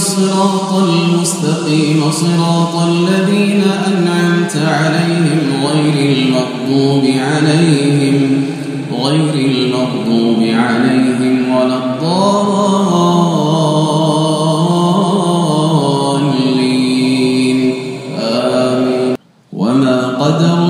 الصراط المستقيم صراط الذين أنعمت عليهم غير المغضوب عليهم غير المغضوب عليهم ولا الضالين. آمين. وما قدر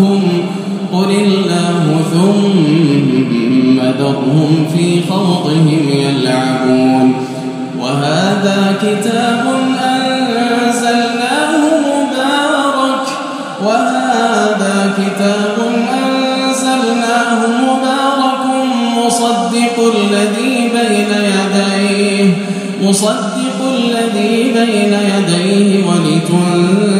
آباؤكم قل الله ثم ذرهم في خوضهم يلعبون وهذا كتاب أنزلناه مبارك وهذا كتاب أنزلناه مبارك مصدق الذي بين يديه مصدق الذي بين يديه ولتنذر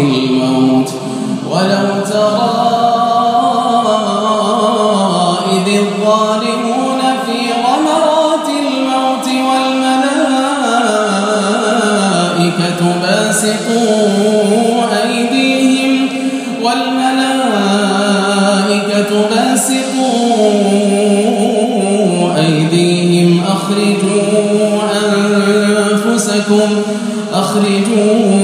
الموت ولو ترى إذ الظالمون في غمرات الموت والملائكة باسطوا أيديهم والملائكة باسطوا أيديهم أخرجوا أنفسكم أخرجوا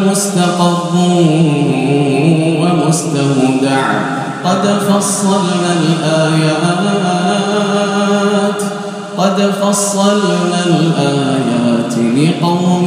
فمستقر ومستودع. قد فصلنا الآيات قد فصلنا الآيات لقوم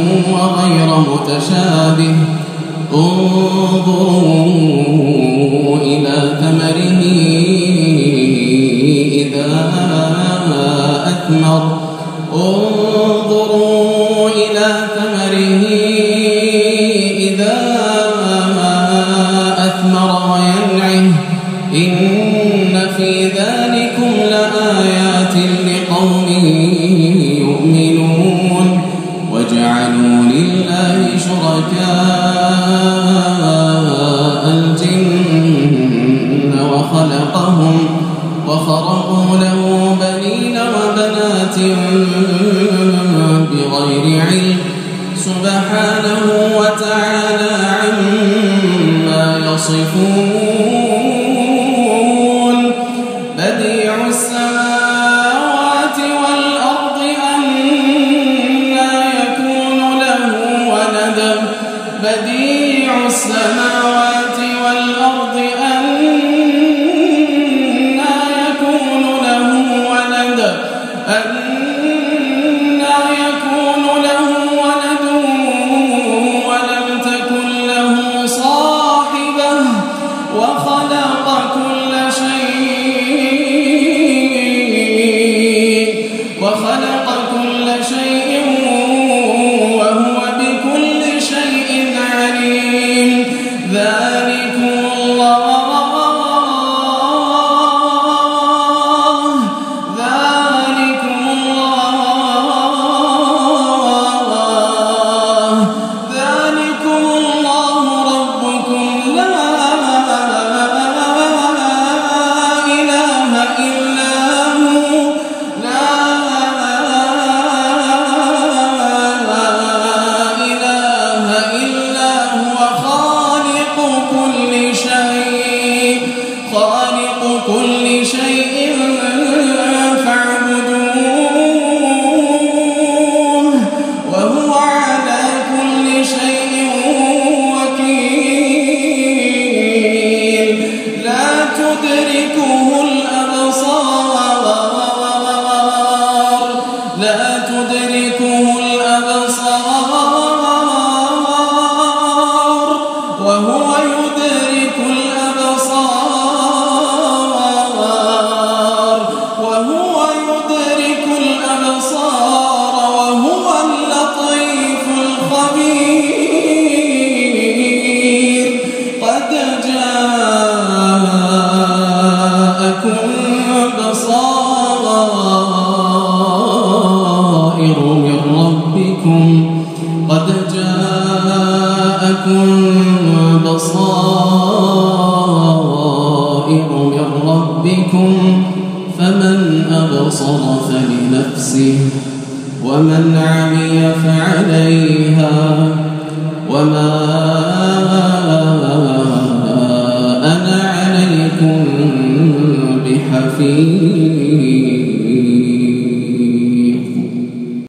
وغير متشابه. انظروا إلى ثمره إذا أثمر. انظروا إلى ثمره إذا أثمر وينعه. إن بغير علم. سبحانه وتعالى عما يصفون. أبصر فلنفسه ومن عمي فعليها وما أنا عليكم بحفيظ.